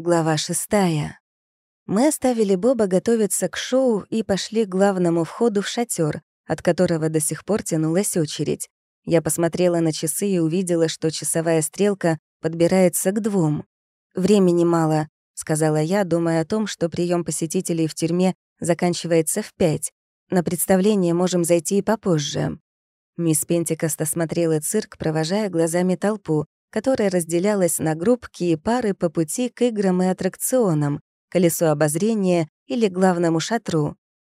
Глава шестая. Мы оставили Боба готовиться к шоу и пошли к главному входу в шатер, от которого до сих пор тянулась очередь. Я посмотрела на часы и увидела, что часовая стрелка подбирается к двум. «Времени мало», — сказала я, думая о том, что прием посетителей в тюрьме заканчивается в пять. На представление можем зайти и попозже. Мисс Пентикост осмотрела цирк, провожая глазами толпу, которая разделялась на группки и пары по пути к играм и аттракционам, колесу обозрения или главному шатру.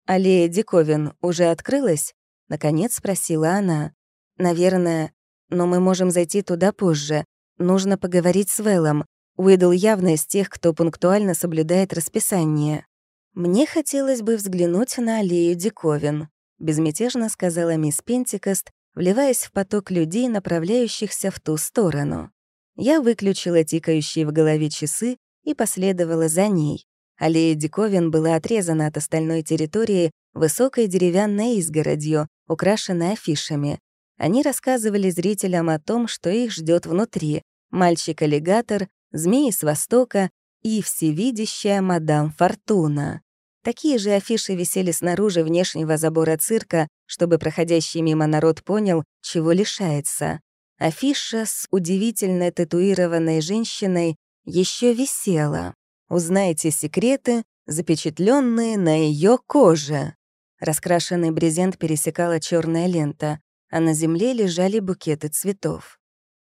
«Аллея диковин уже открылась?» — наконец спросила она. «Наверное, но мы можем зайти туда позже. Нужно поговорить с Вэллом. Уидл явно из тех, кто пунктуально соблюдает расписание. Мне хотелось бы взглянуть на аллею диковин», — безмятежно сказала мисс Пентикост, вливаясь в поток людей, направляющихся в ту сторону. Я выключила тикающие в голове часы и последовала за ней. Аллея диковин была отрезана от остальной территории высокой деревянной изгородью, украшенной афишами. Они рассказывали зрителям о том, что их ждет внутри. Мальчик-аллигатор, змеи с востока и всевидящая мадам Фортуна. Такие же афиши висели снаружи внешнего забора цирка, чтобы проходящий мимо народ понял, чего лишается. Афиша с удивительно татуированной женщиной еще висела. Узнайте секреты, запечатленные на ее коже. Раскрашенный брезент пересекала черная лента, а на земле лежали букеты цветов.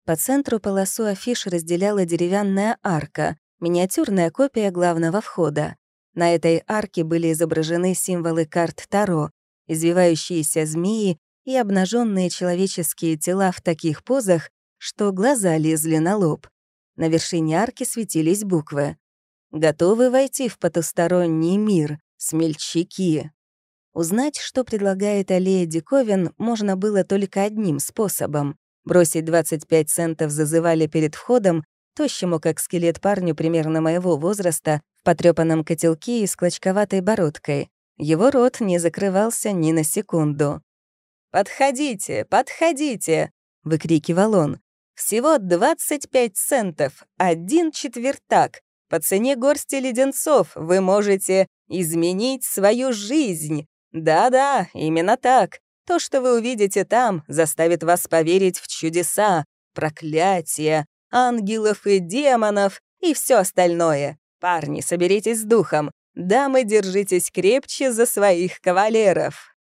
По центру полосу афиш разделяла деревянная арка, миниатюрная копия главного входа. На этой арке были изображены символы карт Таро, извивающиеся змеи и обнаженные человеческие тела в таких позах, что глаза лезли на лоб. На вершине арки светились буквы. «Готовы войти в потусторонний мир, смельчаки?» Узнать, что предлагает аллея диковин, можно было только одним способом. Бросить 25 центов зазывали перед входом, тощему, как скелет парню примерно моего возраста, потрёпанном котелке и с клочковатой бородкой. Его рот не закрывался ни на секунду. «Подходите, подходите!» — выкрикивал он. «Всего 25 центов, один четвертак. По цене горсти леденцов вы можете изменить свою жизнь. Да-да, именно так. То, что вы увидите там, заставит вас поверить в чудеса, проклятия, ангелов и демонов и все остальное. Парни, соберитесь с духом. Дамы, держитесь крепче за своих кавалеров.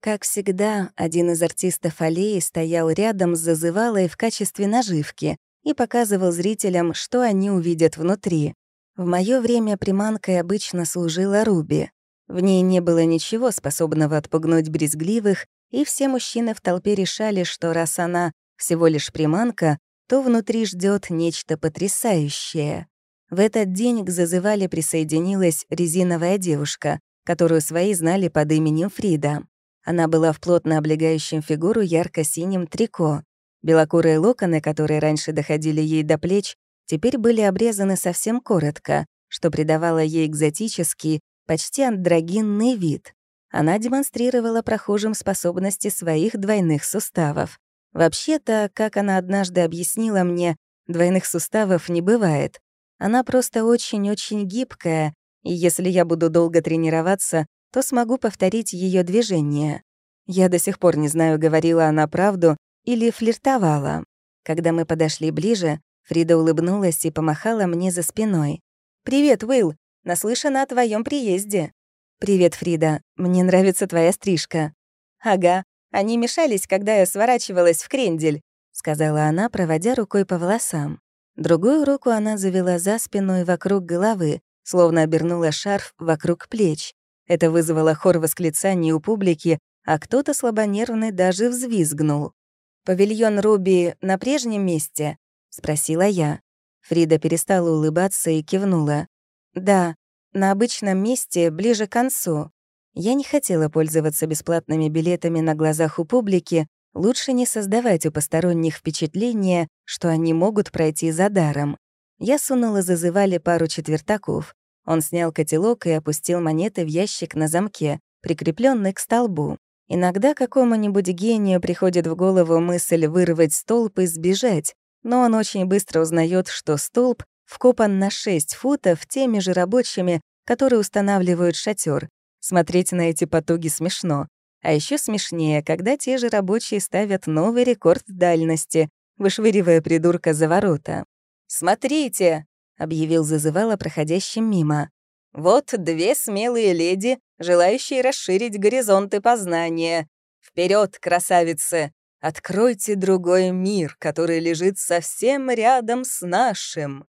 Как всегда, один из артистов аллеи стоял рядом с зазывалой в качестве наживки и показывал зрителям, что они увидят внутри. В мое время приманкой обычно служила Руби. В ней не было ничего способного отпугнуть брезгливых, и все мужчины в толпе решали, что раз она всего лишь приманка, то внутри ждет нечто потрясающее. В этот день к зазывали присоединилась резиновая девушка, которую свои знали под именем Фрида. Она была в плотно облегающем фигуру ярко-синем трико. Белокурые локоны, которые раньше доходили ей до плеч, теперь были обрезаны совсем коротко, что придавало ей экзотический, почти андрогинный вид. Она демонстрировала прохожим способности своих двойных суставов. Вообще-то, как она однажды объяснила мне, двойных суставов не бывает. Она просто очень-очень гибкая, и если я буду долго тренироваться, то смогу повторить ее движение. Я до сих пор не знаю, говорила она правду или флиртовала. Когда мы подошли ближе, Фрида улыбнулась и помахала мне за спиной. «Привет, Уилл! Наслышана о твоем приезде». «Привет, Фрида. Мне нравится твоя стрижка». «Ага. Они мешались, когда я сворачивалась в крендель», — сказала она, проводя рукой по волосам. Другую руку она завела за спину и вокруг головы, словно обернула шарф вокруг плеч. Это вызвало хор восклицаний у публики, а кто-то слабонервный даже взвизгнул. «Павильон Руби на прежнем месте?» — спросила я. Фрида перестала улыбаться и кивнула. «Да, на обычном месте, ближе к концу. Я не хотела пользоваться бесплатными билетами на глазах у публики, Лучше не создавать у посторонних впечатления, что они могут пройти за даром. Я сунула зазывали пару четвертаков. Он снял котелок и опустил монеты в ящик на замке, прикрепленный к столбу. Иногда какому-нибудь гению приходит в голову мысль вырвать столб и сбежать, но он очень быстро узнает, что столб вкопан на 6 футов теми же рабочими, которые устанавливают шатер. Смотреть на эти потуги смешно. А еще смешнее, когда те же рабочие ставят новый рекорд дальности, вышвыривая придурка за ворота. «Смотрите!» — объявил зазывало проходящим мимо. «Вот две смелые леди, желающие расширить горизонты познания. Вперед, красавицы! Откройте другой мир, который лежит совсем рядом с нашим!»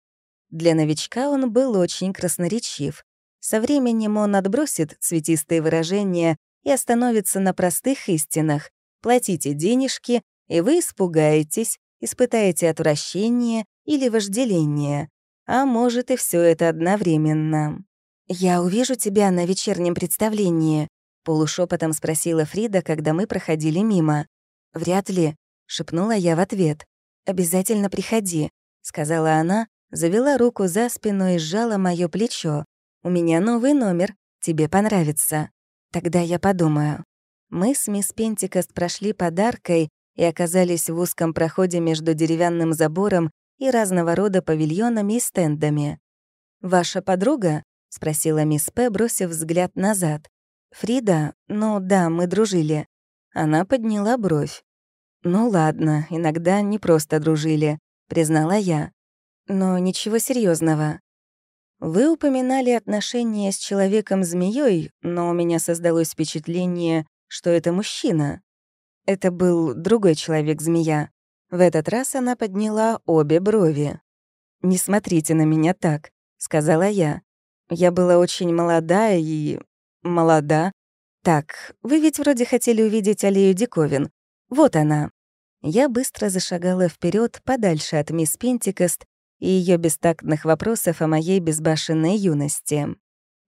Для новичка он был очень красноречив. Со временем он отбросит цветистые выражения и остановится на простых истинах. Платите денежки, и вы испугаетесь, испытаете отвращение или вожделение. А может, и все это одновременно. «Я увижу тебя на вечернем представлении», — полушепотом спросила Фрида, когда мы проходили мимо. «Вряд ли», — шепнула я в ответ. «Обязательно приходи», — сказала она, завела руку за спину и сжала моё плечо. «У меня новый номер, тебе понравится». Тогда я подумаю. Мы с мисс Пентикост прошли подаркой и оказались в узком проходе между деревянным забором и разного рода павильонами и стендами. «Ваша подруга?» — спросила мисс П., бросив взгляд назад. «Фрида? Ну да, мы дружили». Она подняла бровь. «Ну ладно, иногда не просто дружили», — признала я. «Но ничего серьезного. Вы упоминали отношения с человеком-змеей, но у меня создалось впечатление, что это мужчина. Это был другой человек-змея. В этот раз она подняла обе брови. «Не смотрите на меня так», — сказала я. Я была очень молода и... молода. Так, вы ведь вроде хотели увидеть аллею диковин. Вот она. Я быстро зашагала вперед, подальше от мисс Пентикост, и ее бестактных вопросов о моей безбашенной юности.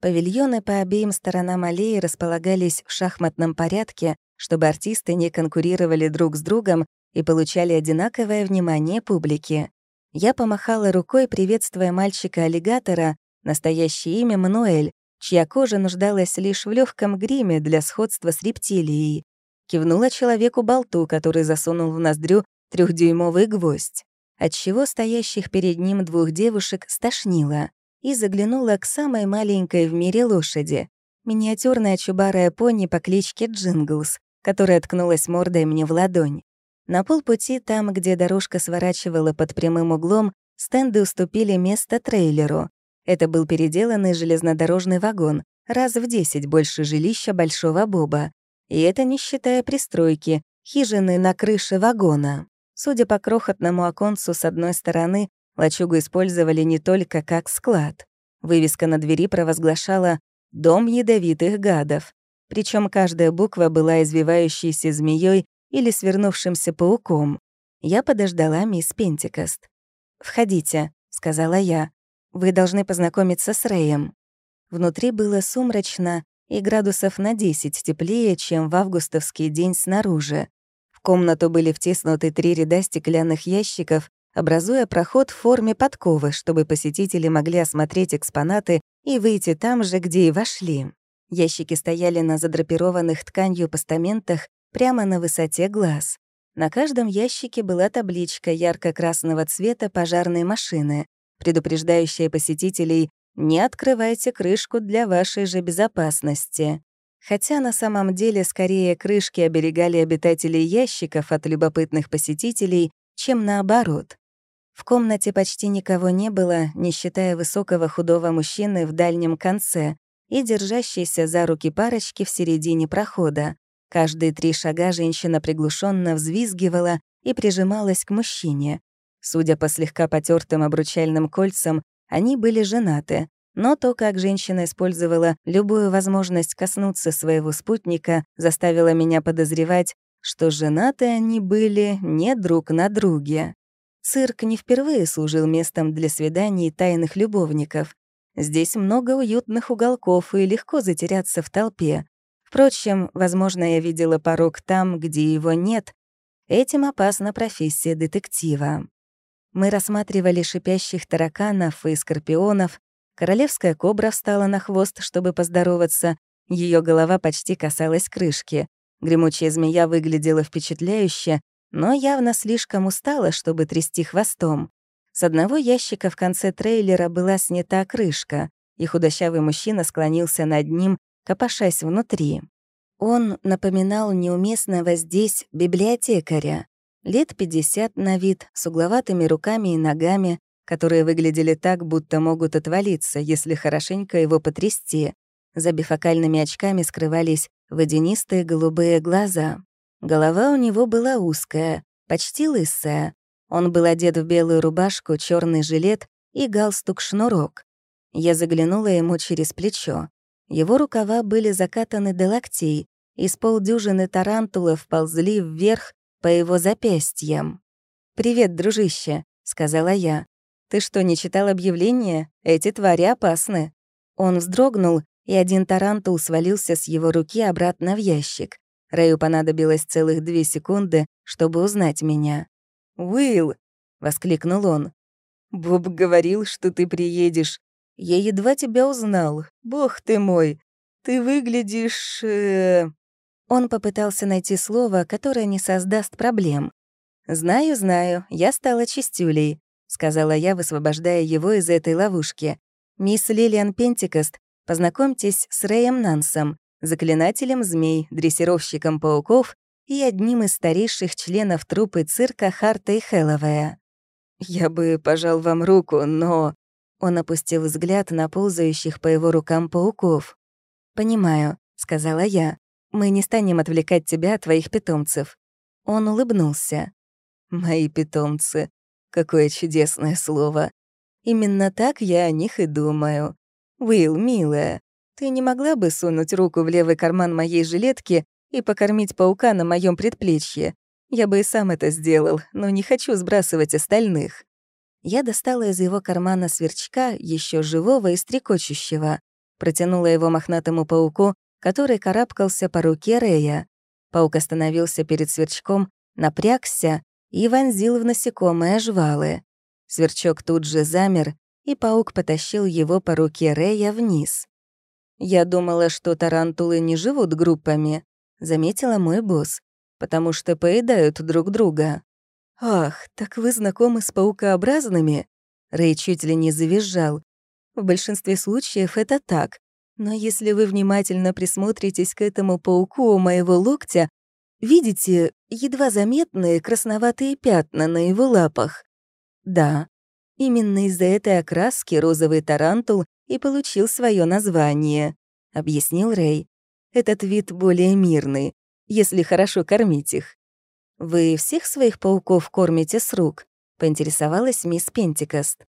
Павильоны по обеим сторонам аллеи располагались в шахматном порядке, чтобы артисты не конкурировали друг с другом и получали одинаковое внимание публики. Я помахала рукой, приветствуя мальчика-аллигатора, настоящее имя Мануэль, чья кожа нуждалась лишь в легком гриме для сходства с рептилией. Кивнула человеку-болту, который засунул в ноздрю трехдюймовый гвоздь отчего стоящих перед ним двух девушек стошнило, и заглянула к самой маленькой в мире лошади, миниатюрная чубарая пони по кличке Джинглс, которая ткнулась мордой мне в ладонь. На полпути, там, где дорожка сворачивала под прямым углом, стенды уступили место трейлеру. Это был переделанный железнодорожный вагон, раз в десять больше жилища Большого Боба. И это не считая пристройки, хижины на крыше вагона. Судя по крохотному оконцу с одной стороны, лачугу использовали не только как склад. Вывеска на двери провозглашала «Дом ядовитых гадов», причем каждая буква была извивающейся змеей или свернувшимся пауком. Я подождала мисс Пентикост. «Входите», — сказала я. «Вы должны познакомиться с Рэем». Внутри было сумрачно и градусов на 10 теплее, чем в августовский день снаружи комнату были втиснуты три ряда стеклянных ящиков, образуя проход в форме подковы, чтобы посетители могли осмотреть экспонаты и выйти там же, где и вошли. Ящики стояли на задрапированных тканью постаментах прямо на высоте глаз. На каждом ящике была табличка ярко-красного цвета пожарной машины, предупреждающая посетителей «Не открывайте крышку для вашей же безопасности». Хотя на самом деле скорее крышки оберегали обитателей ящиков от любопытных посетителей, чем наоборот. В комнате почти никого не было, не считая высокого худого мужчины в дальнем конце и держащейся за руки парочки в середине прохода. Каждые три шага женщина приглушенно взвизгивала и прижималась к мужчине. Судя по слегка потертым обручальным кольцам, они были женаты, но то, как женщина использовала любую возможность коснуться своего спутника, заставило меня подозревать, что женаты они были не друг на друге. Цирк не впервые служил местом для свиданий тайных любовников. Здесь много уютных уголков и легко затеряться в толпе. Впрочем, возможно, я видела порог там, где его нет. Этим опасна профессия детектива. Мы рассматривали шипящих тараканов и скорпионов, Королевская кобра встала на хвост, чтобы поздороваться. Ее голова почти касалась крышки. Гремучая змея выглядела впечатляюще, но явно слишком устала, чтобы трясти хвостом. С одного ящика в конце трейлера была снята крышка, и худощавый мужчина склонился над ним, копошась внутри. Он напоминал неуместного здесь библиотекаря. Лет 50 на вид, с угловатыми руками и ногами, которые выглядели так, будто могут отвалиться, если хорошенько его потрясти. За бифокальными очками скрывались водянистые голубые глаза. Голова у него была узкая, почти лысая. Он был одет в белую рубашку, черный жилет и галстук-шнурок. Я заглянула ему через плечо. Его рукава были закатаны до локтей, и с полдюжины тарантулов ползли вверх по его запястьям. «Привет, дружище», — сказала я. «Ты что, не читал объявление? Эти твари опасны». Он вздрогнул, и один тарантул свалился с его руки обратно в ящик. Рэю понадобилось целых две секунды, чтобы узнать меня. «Уилл!» — воскликнул он. «Боб говорил, что ты приедешь. Я едва тебя узнал. Бог ты мой! Ты выглядишь...» э... Он попытался найти слово, которое не создаст проблем. «Знаю, знаю, я стала чистюлей», — сказала я, высвобождая его из этой ловушки. «Мисс Лилиан Пентикост, познакомьтесь с Рэем Нансом, заклинателем змей, дрессировщиком пауков и одним из старейших членов труппы цирка Харта и Хэллоуэя. «Я бы пожал вам руку, но...» Он опустил взгляд на ползающих по его рукам пауков. «Понимаю», — сказала я. «Мы не станем отвлекать тебя от твоих питомцев». Он улыбнулся. «Мои питомцы. Какое чудесное слово. Именно так я о них и думаю. Уилл, милая, ты не могла бы сунуть руку в левый карман моей жилетки и покормить паука на моем предплечье? Я бы и сам это сделал, но не хочу сбрасывать остальных». Я достала из его кармана сверчка, еще живого и стрекочущего, протянула его мохнатому пауку, который карабкался по руке Рея. Паук остановился перед сверчком, напрягся и вонзил в насекомое жвалы. Сверчок тут же замер, и паук потащил его по руке Рея вниз. «Я думала, что тарантулы не живут группами», — заметила мой босс, «потому что поедают друг друга». «Ах, так вы знакомы с паукообразными?» Рэй чуть ли не завизжал. «В большинстве случаев это так. Но если вы внимательно присмотритесь к этому пауку у моего локтя, видите едва заметные красноватые пятна на его лапах? Да, именно из-за этой окраски розовый тарантул и получил свое название», — объяснил Рэй. «Этот вид более мирный, если хорошо кормить их». «Вы всех своих пауков кормите с рук?» — поинтересовалась мисс Пентикост.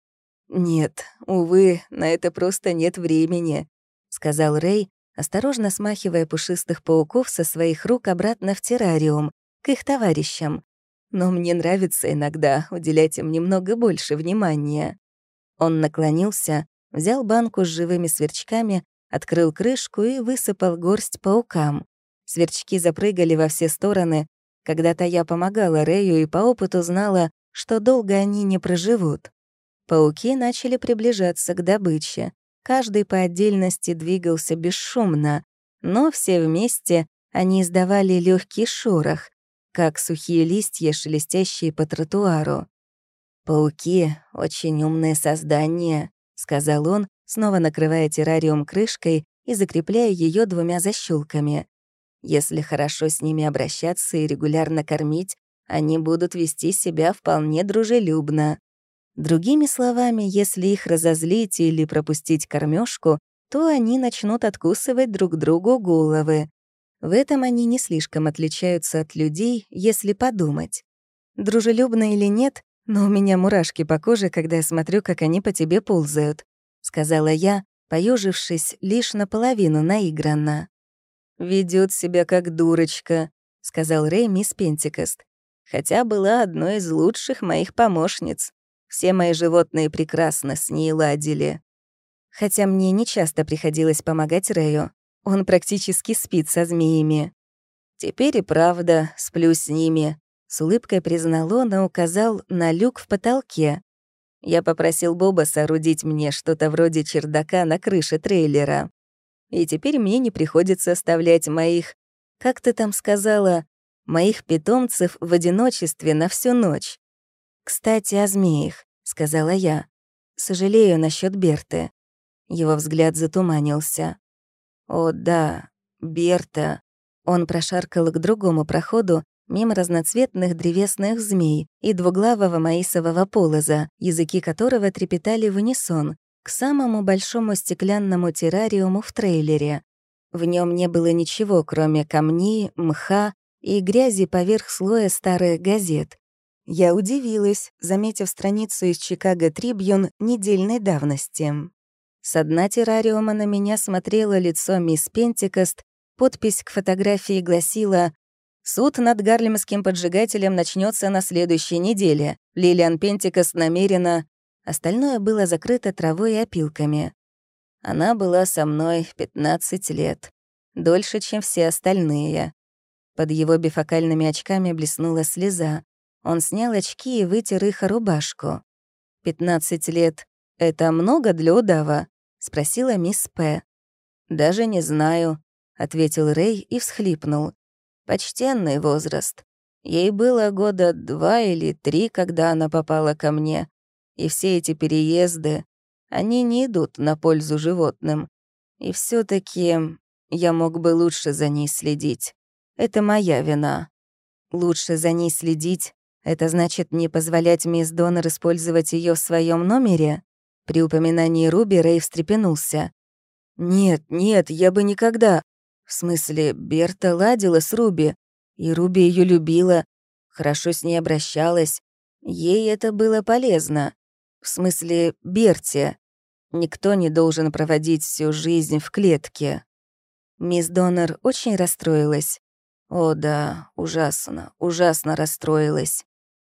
«Нет, увы, на это просто нет времени», — сказал Рэй, осторожно смахивая пушистых пауков со своих рук обратно в террариум, к их товарищам. «Но мне нравится иногда уделять им немного больше внимания». Он наклонился, взял банку с живыми сверчками, открыл крышку и высыпал горсть паукам. Сверчки запрыгали во все стороны. Когда-то я помогала Рэю и по опыту знала, что долго они не проживут. Пауки начали приближаться к добыче. Каждый по отдельности двигался бесшумно, но все вместе они издавали легкий шорох, как сухие листья, шелестящие по тротуару. «Пауки — очень умные создания», сказал он, снова накрывая террариум крышкой и закрепляя ее двумя защелками. Если хорошо с ними обращаться и регулярно кормить, они будут вести себя вполне дружелюбно. Другими словами, если их разозлить или пропустить кормежку, то они начнут откусывать друг другу головы. В этом они не слишком отличаются от людей, если подумать. Дружелюбно или нет, «Но у меня мурашки по коже, когда я смотрю, как они по тебе ползают», — сказала я, поежившись лишь наполовину наигранно. Ведет себя как дурочка», — сказал Рэй мисс Пентикост. «Хотя была одной из лучших моих помощниц. Все мои животные прекрасно с ней ладили». Хотя мне не часто приходилось помогать Рэю. Он практически спит со змеями. Теперь и правда сплю с ними, с улыбкой признал он и указал на люк в потолке. Я попросил Боба соорудить мне что-то вроде чердака на крыше трейлера. И теперь мне не приходится оставлять моих, как ты там сказала, моих питомцев в одиночестве на всю ночь. «Кстати, о змеях», — сказала я. «Сожалею насчет Берты». Его взгляд затуманился. «О, да, Берта». Он прошаркал к другому проходу, мимо разноцветных древесных змей и двуглавого маисового полоза, языки которого трепетали в унисон, к самому большому стеклянному террариуму в трейлере. В нем не было ничего, кроме камней, мха и грязи поверх слоя старых газет. Я удивилась, заметив страницу из «Чикаго Трибьюн» недельной давности. С дна террариума на меня смотрело лицо мисс Пентикост, подпись к фотографии гласила «Суд над гарлемским поджигателем начнется на следующей неделе. Лилиан Пентикост намерена...» Остальное было закрыто травой и опилками. Она была со мной 15 лет. Дольше, чем все остальные. Под его бифокальными очками блеснула слеза. Он снял очки и вытер их о рубашку. «Пятнадцать лет — это много для удава?» — спросила мисс П. «Даже не знаю», — ответил Рэй и всхлипнул. «Почтенный возраст. Ей было года два или три, когда она попала ко мне. И все эти переезды, они не идут на пользу животным. И все таки я мог бы лучше за ней следить. Это моя вина. Лучше за ней следить это значит не позволять мисс Доннер использовать ее в своем номере? При упоминании Руби Рэй встрепенулся. «Нет, нет, я бы никогда...» В смысле, Берта ладила с Руби, и Руби ее любила, хорошо с ней обращалась. Ей это было полезно. В смысле, Берте. Никто не должен проводить всю жизнь в клетке. Мисс Доннер очень расстроилась. О да, ужасно, ужасно расстроилась.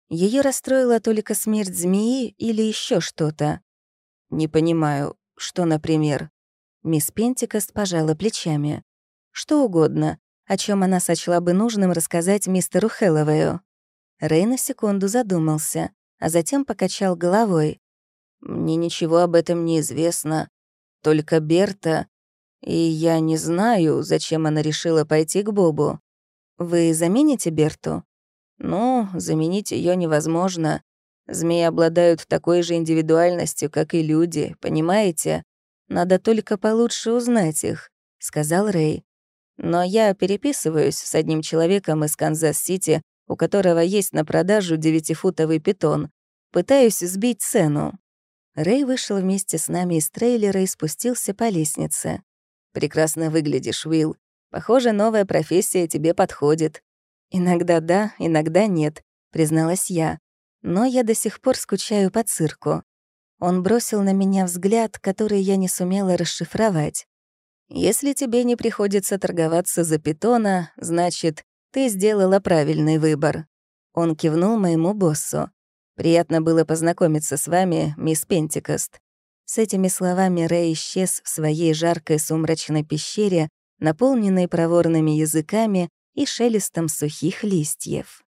Ее расстроила только смерть змеи или еще что-то. Не понимаю, что, например. Мисс Пентикост пожала плечами. Что угодно, о чем она сочла бы нужным рассказать мистеру Хэллоуэю. Рэй на секунду задумался, а затем покачал головой. «Мне ничего об этом не известно. Только Берта. И я не знаю, зачем она решила пойти к Бобу. Вы замените Берту?» Ну, заменить ее невозможно. Змеи обладают такой же индивидуальностью, как и люди, понимаете? Надо только получше узнать их», — сказал Рэй. «Но я переписываюсь с одним человеком из Канзас-Сити, у которого есть на продажу девятифутовый питон. Пытаюсь сбить цену». Рэй вышел вместе с нами из трейлера и спустился по лестнице. «Прекрасно выглядишь, Уилл. Похоже, новая профессия тебе подходит. «Иногда да, иногда нет», — призналась я. «Но я до сих пор скучаю по цирку». Он бросил на меня взгляд, который я не сумела расшифровать. «Если тебе не приходится торговаться за питона, значит, ты сделала правильный выбор». Он кивнул моему боссу. «Приятно было познакомиться с вами, мисс Пентикост». С этими словами Рэй исчез в своей жаркой сумрачной пещере, наполненной проворными языками и шелестом сухих листьев.